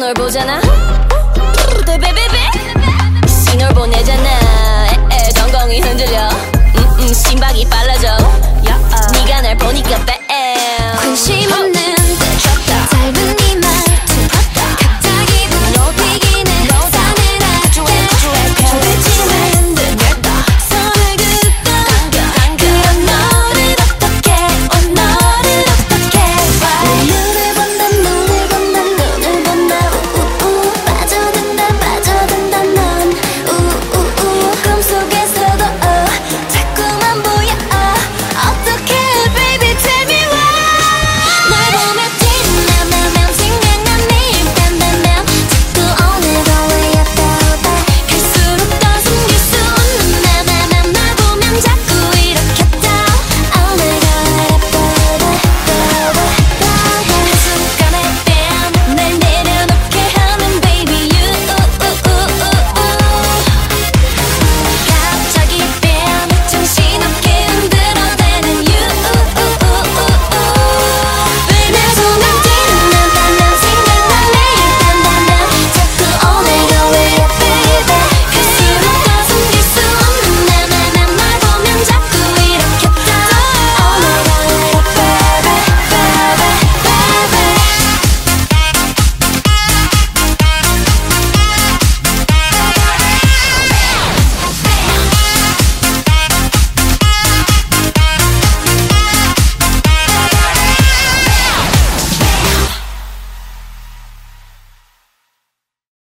네가 날 보니까 나도 널 보잖아 베베베베 신호 보내잖아. 에 에 덩덩이 흔들려.